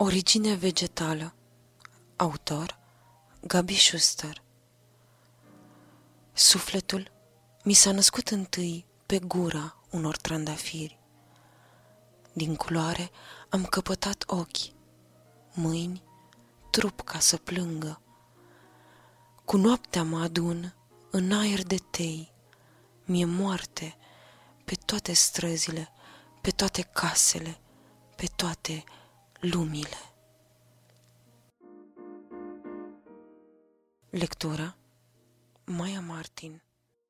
Origine vegetală Autor Gabi Schuster Sufletul mi s-a născut întâi pe gura unor trandafiri. Din culoare am căpătat ochi, mâini, trup ca să plângă. Cu noaptea mă adun în aer de tei, mie moarte pe toate străzile, pe toate casele, pe toate lumile. Lectura Maia Martin